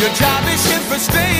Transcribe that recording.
Your job is in frustration.